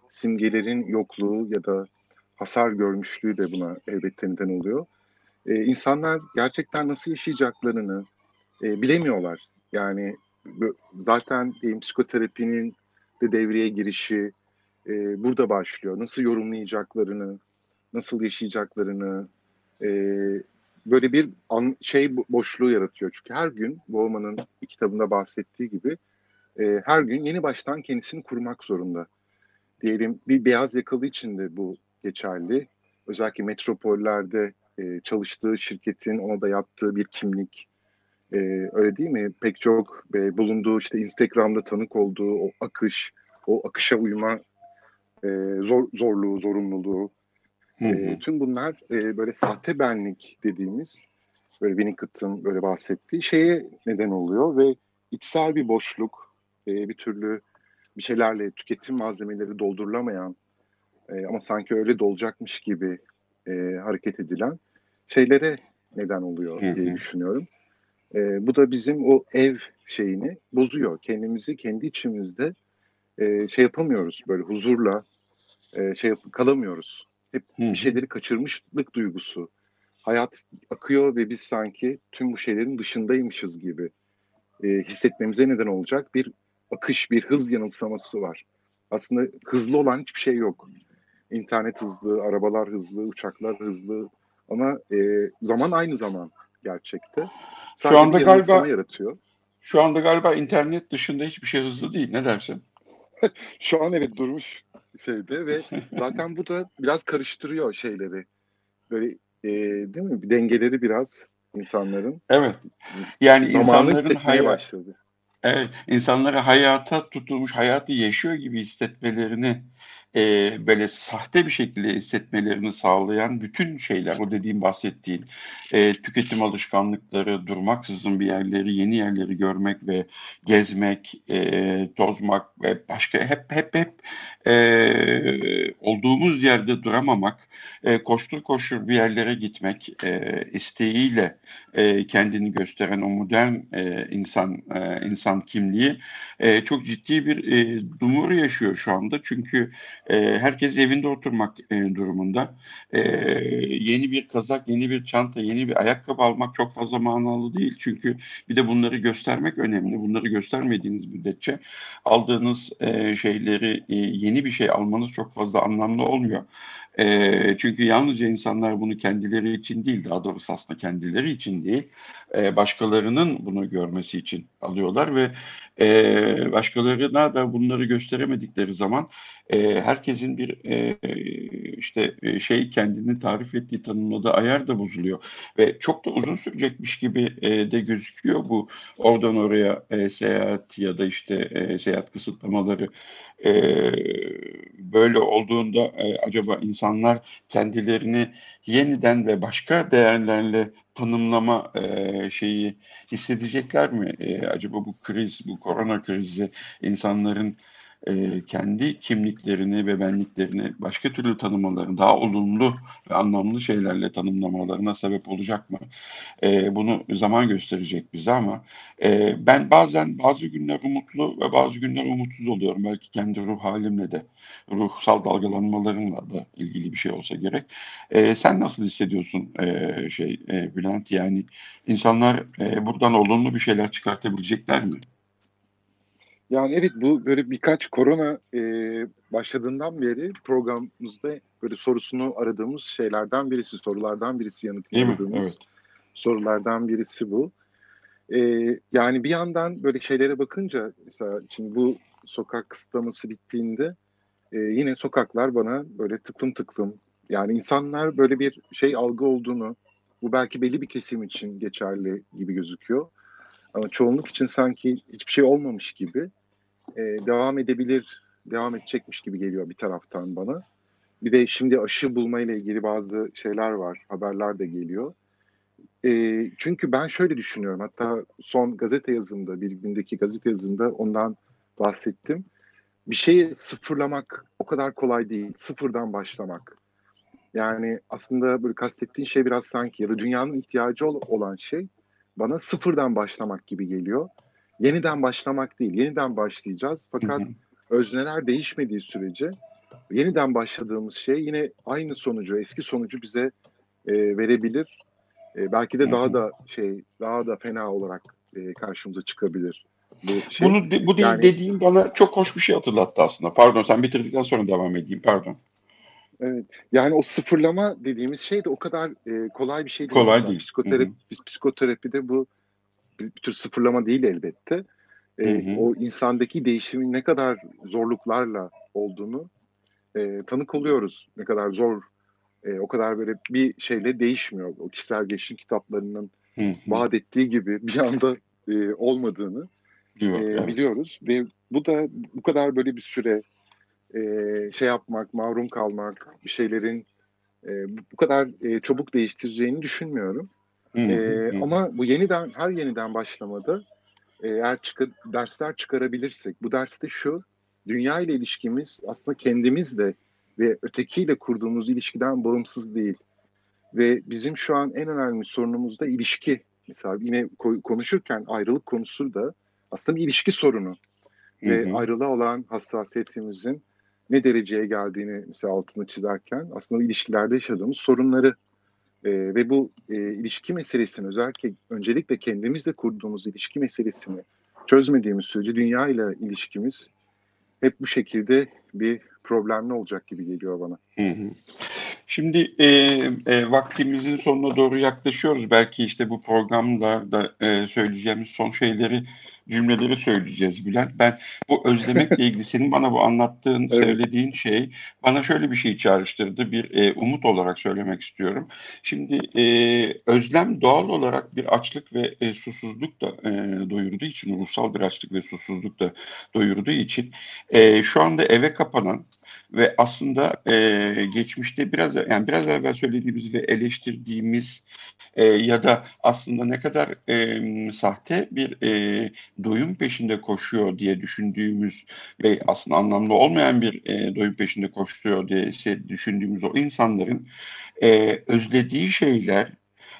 simgelerin yokluğu ya da hasar görmüşlüğü de buna elbette neden oluyor. E, insanlar gerçekten nasıl yaşayacaklarını e, bilemiyorlar. Yani zaten e, psikoterapinin de devreye girişi e, burada başlıyor. Nasıl yorumlayacaklarını, nasıl yaşayacaklarını e, böyle bir an, şey boşluğu yaratıyor. Çünkü her gün Bowman'ın kitabında bahsettiği gibi e, her gün yeni baştan kendisini kurmak zorunda. Diyelim bir beyaz yakalı için de bu geçerli. Özellikle metropollerde e, çalıştığı şirketin ona da yaptığı bir kimlik. E, öyle değil mi? Pek çok e, bulunduğu işte Instagram'da tanık olduğu o akış, o akışa uyma e, zor, zorluğu, zorunluluğu. E, tüm bunlar e, böyle sahte benlik dediğimiz böyle Winnicott'ın böyle bahsettiği şeye neden oluyor ve içsel bir boşluk, e, bir türlü bir şeylerle tüketim malzemeleri doldurulamayan e, ama sanki öyle dolacakmış gibi e, hareket edilen şeylere neden oluyor diye düşünüyorum. E, bu da bizim o ev şeyini bozuyor. Kendimizi kendi içimizde e, şey yapamıyoruz böyle huzurla e, şey yap kalamıyoruz. Hep bir şeyleri kaçırmışlık duygusu. Hayat akıyor ve biz sanki tüm bu şeylerin dışındaymışız gibi e, hissetmemize neden olacak bir akış, bir hız yanılsaması var. Aslında hızlı olan hiçbir şey yok. İnternet hızlı, arabalar hızlı, uçaklar hızlı ama e, zaman aynı zaman gerçekte. Sadece şu anda galiba yaratıyor. Şu anda galiba internet dışında hiçbir şey hızlı değil. Ne dersin? şu an evet durmuş şeyde ve zaten bu da biraz karıştırıyor şeyleri. Böyle e, değil mi? Dengeleri biraz insanların. Evet. Yani insanların hayat başladı. Evet, insanları hayata tutulmuş, hayatı yaşıyor gibi hissetmelerini e, böyle sahte bir şekilde hissetmelerini sağlayan bütün şeyler, o dediğim bahsettiğin e, tüketim alışkanlıkları, durmaksızın bir yerleri, yeni yerleri görmek ve gezmek, e, tozmak ve başka hep hep hep e, olduğumuz yerde duramamak, e, koştur koştur bir yerlere gitmek e, isteğiyle e, kendini gösteren o modern e, insan e, insan kimliği e, çok ciddi bir e, dumur yaşıyor şu anda. Çünkü e, herkes evinde oturmak e, durumunda. E, yeni bir kazak, yeni bir çanta, yeni bir ayakkabı almak çok fazla manalı değil. Çünkü bir de bunları göstermek önemli. Bunları göstermediğiniz müddetçe aldığınız e, şeyleri e, yeni bir şey almanız çok fazla anlamlı olmuyor. Çünkü yalnızca insanlar bunu kendileri için değil, daha doğrusu aslında kendileri için değil, başkalarının bunu görmesi için alıyorlar ve e, başkalarına da bunları gösteremedikleri zaman e, herkesin bir e, işte şey kendini tarif ettiği tanımladığı ayar da bozuluyor. Ve çok da uzun sürecekmiş gibi e, de gözüküyor bu oradan oraya e, seyahat ya da işte e, seyahat kısıtlamaları. E, böyle olduğunda e, acaba insanlar kendilerini yeniden ve başka değerlerle tanımlama e, şeyi hissedecekler mi? E, acaba bu kriz, bu korona krizi insanların e, kendi kimliklerini ve benliklerini başka türlü tanımalarını, daha olumlu ve anlamlı şeylerle tanımlamalarına sebep olacak mı? E, bunu zaman gösterecek bize ama e, ben bazen bazı günler umutlu ve bazı günler umutsuz oluyorum. Belki kendi ruh halimle de, ruhsal dalgalanmalarımla da ilgili bir şey olsa gerek. E, sen nasıl hissediyorsun e, şey e, Bülent? Yani insanlar e, buradan olumlu bir şeyler çıkartabilecekler mi? Yani evet bu böyle birkaç korona e, başladığından beri programımızda böyle sorusunu aradığımız şeylerden birisi, sorulardan birisi yanıtladığımız evet. sorulardan birisi bu. E, yani bir yandan böyle şeylere bakınca mesela şimdi bu sokak kısıtlaması bittiğinde e, yine sokaklar bana böyle tıklım tıklım yani insanlar böyle bir şey algı olduğunu bu belki belli bir kesim için geçerli gibi gözüküyor. Ama çoğunluk için sanki hiçbir şey olmamış gibi e, devam edebilir, devam edecekmiş gibi geliyor bir taraftan bana. Bir de şimdi aşı bulmayla ilgili bazı şeyler var, haberler de geliyor. e, çünkü ben şöyle düşünüyorum. Hatta son gazete yazımda, bir gündeki gazete yazımda ondan bahsettim. Bir şeyi sıfırlamak o kadar kolay değil. Sıfırdan başlamak. Yani aslında böyle kastettiğin şey biraz sanki ya da dünyanın ihtiyacı olan şey bana sıfırdan başlamak gibi geliyor. Yeniden başlamak değil, yeniden başlayacağız. Fakat hı hı. özneler değişmediği sürece yeniden başladığımız şey yine aynı sonucu, eski sonucu bize e, verebilir. E, belki de daha da şey, daha da fena olarak e, karşımıza çıkabilir. Bu, şey. Bunu de, bu yani, dediğim bana çok hoş bir şey hatırlattı aslında. Pardon sen bitirdikten sonra devam edeyim. Pardon. Evet. Yani o sıfırlama dediğimiz şey de o kadar e, kolay bir şey değil. Kolay değil. Psikoterapi, biz psikoterapide bu bir, bir tür sıfırlama değil elbette. E, O insandaki değişimin ne kadar zorluklarla olduğunu e, tanık oluyoruz. Ne kadar zor, e, o kadar böyle bir şeyle değişmiyor. O kişisel gelişim kitaplarının hı hı. vaat ettiği gibi bir anda e, olmadığını Diyor, e, evet. biliyoruz. Ve bu da bu kadar böyle bir süre e, şey yapmak, mahrum kalmak, bir şeylerin e, bu kadar e, çabuk değiştireceğini düşünmüyorum. E. Ama bu yeniden, her yeniden başlamada eğer çıkar, dersler çıkarabilirsek, bu derste şu, dünya ile ilişkimiz aslında kendimizle ve ötekiyle kurduğumuz ilişkiden bağımsız değil. Ve bizim şu an en önemli sorunumuz da ilişki. Mesela yine konuşurken ayrılık konusu da aslında bir ilişki sorunu. Hı hı. Ve ayrılığa olan hassasiyetimizin ne dereceye geldiğini mesela altını çizerken aslında ilişkilerde yaşadığımız sorunları e, ve bu e, ilişki meselesini özellikle öncelikle kendimizle kurduğumuz ilişki meselesini çözmediğimiz sürece dünya ile ilişkimiz hep bu şekilde bir problemli olacak gibi geliyor bana. Hı hı. Şimdi e, e, vaktimizin sonuna doğru yaklaşıyoruz. Belki işte bu programda da e, söyleyeceğimiz son şeyleri cümleleri söyleyeceğiz Bülent. Ben bu özlemekle ilgili senin bana bu anlattığın, evet. söylediğin şey bana şöyle bir şey çağrıştırdı. Bir e, umut olarak söylemek istiyorum. Şimdi e, özlem doğal olarak bir açlık ve e, susuzluk da e, doyurduğu için, ruhsal bir açlık ve susuzluk da doyurduğu için e, şu anda eve kapanan ve aslında e, geçmişte biraz yani biraz evvel söylediğimiz ve eleştirdiğimiz e, ya da aslında ne kadar e, sahte bir e, doyum peşinde koşuyor diye düşündüğümüz ve aslında anlamlı olmayan bir e, doyum peşinde koşuyor diye düşündüğümüz o insanların e, özlediği şeyler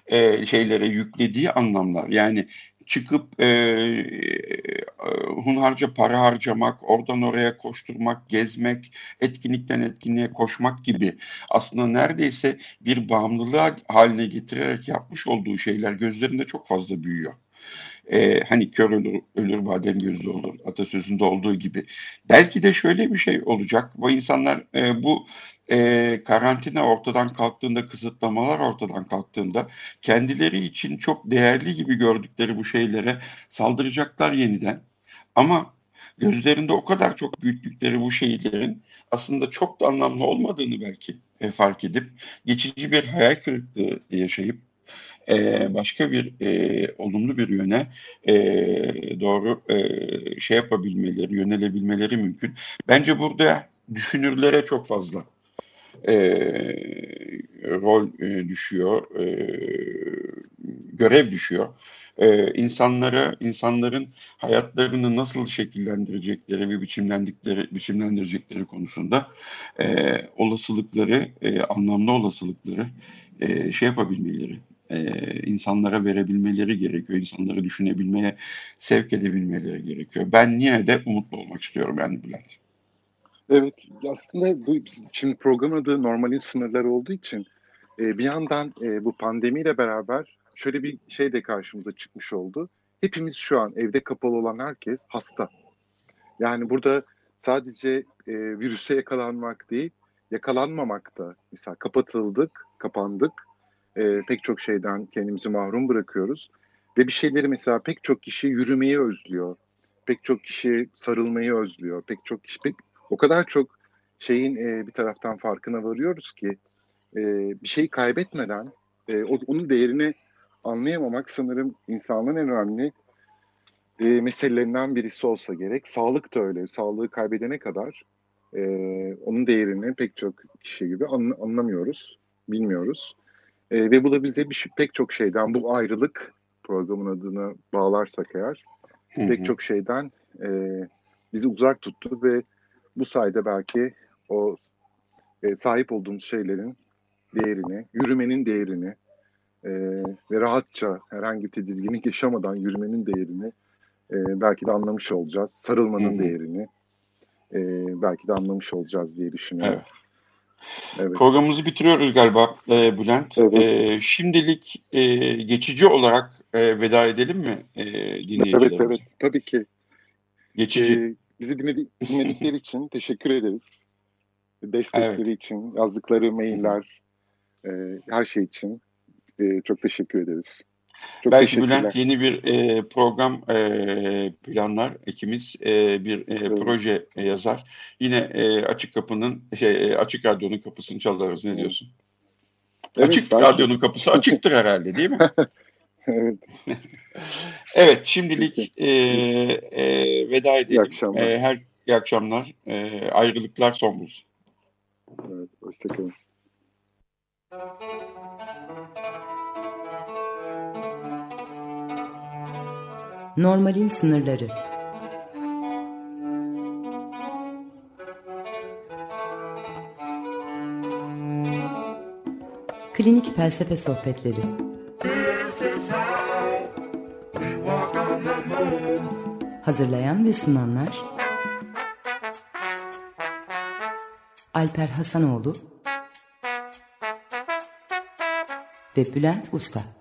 e, şeylere yüklediği anlamlar. Yani çıkıp e, e, hunharca para harcamak, oradan oraya koşturmak, gezmek, etkinlikten etkinliğe koşmak gibi aslında neredeyse bir bağımlılığa haline getirerek yapmış olduğu şeyler gözlerinde çok fazla büyüyor e, hani kör ölür, ölür badem gözlü olur atasözünde olduğu gibi. Belki de şöyle bir şey olacak. Bu insanlar e, bu e, karantina ortadan kalktığında, kısıtlamalar ortadan kalktığında kendileri için çok değerli gibi gördükleri bu şeylere saldıracaklar yeniden. Ama gözlerinde o kadar çok büyüttükleri bu şeylerin aslında çok da anlamlı olmadığını belki e, fark edip geçici bir hayal kırıklığı yaşayıp e, başka bir e, olumlu bir yöne e, doğru e, şey yapabilmeleri, yönelebilmeleri mümkün. Bence burada düşünürlere çok fazla e, rol e, düşüyor, e, görev düşüyor. E, insanlara, insanların hayatlarını nasıl şekillendirecekleri ve biçimlendikleri, biçimlendirecekleri konusunda e, olasılıkları, e, anlamlı olasılıkları e, şey yapabilmeleri, e, insanlara verebilmeleri gerekiyor. İnsanları düşünebilmeye sevk edebilmeleri gerekiyor. Ben yine de umutlu olmak istiyorum yani Bülent. Evet aslında bu şimdi programın adı normalin sınırları olduğu için e, bir yandan e, bu pandemiyle beraber şöyle bir şey de karşımıza çıkmış oldu. Hepimiz şu an evde kapalı olan herkes hasta. Yani burada sadece e, virüse yakalanmak değil, yakalanmamak da mesela kapatıldık, kapandık e, pek çok şeyden kendimizi mahrum bırakıyoruz. Ve bir şeyleri mesela pek çok kişi yürümeyi özlüyor. Pek çok kişi sarılmayı özlüyor. Pek çok kişi pek, o kadar çok şeyin e, bir taraftan farkına varıyoruz ki e, bir şeyi kaybetmeden e, onun değerini anlayamamak sanırım insanlığın en önemli e, meselelerinden birisi olsa gerek. Sağlık da öyle. Sağlığı kaybedene kadar e, onun değerini pek çok kişi gibi an, anlamıyoruz, bilmiyoruz. E, ve bu da bize bir, şey- pek çok şeyden bu ayrılık programın adını bağlarsak eğer Hı pek hı. çok şeyden e, bizi uzak tuttu ve bu sayede belki o e, sahip olduğumuz şeylerin değerini, yürümenin değerini e, ve rahatça herhangi bir tedirginlik yaşamadan yürümenin değerini e, belki de anlamış olacağız. Sarılmanın Hı hı. değerini e, belki de anlamış olacağız diye düşünüyorum. Evet. Evet. Programımızı bitiriyoruz galiba e, Bülent. Evet. E, şimdilik e, geçici olarak e, veda edelim mi e, dinleyicilerimize? Evet, evet. Tabii ki. Geçici. Ee, bizi dinledi- dinledikleri için teşekkür ederiz. Destekleri Evet. için, yazdıkları mailler, e, her şey için e, çok teşekkür ederiz. Çok Belki. Bülent yeni bir e, program e, planlar ikimiz e, bir e, Evet. proje yazar. Yine e, açık kapının şey e, açık radyonun kapısını çalarız ne diyorsun? Evet, açık belki. radyonun kapısı açıktır herhalde değil mi? evet, Evet şimdilik e, e, veda edelim. iyi akşamlar. E, her iyi akşamlar. E, ayrılıklar son bulsun. Evet, hoşçakalın. Normalin sınırları. Klinik felsefe sohbetleri. Hazırlayan ve sunanlar Alper Hasanoğlu ve Bülent Usta.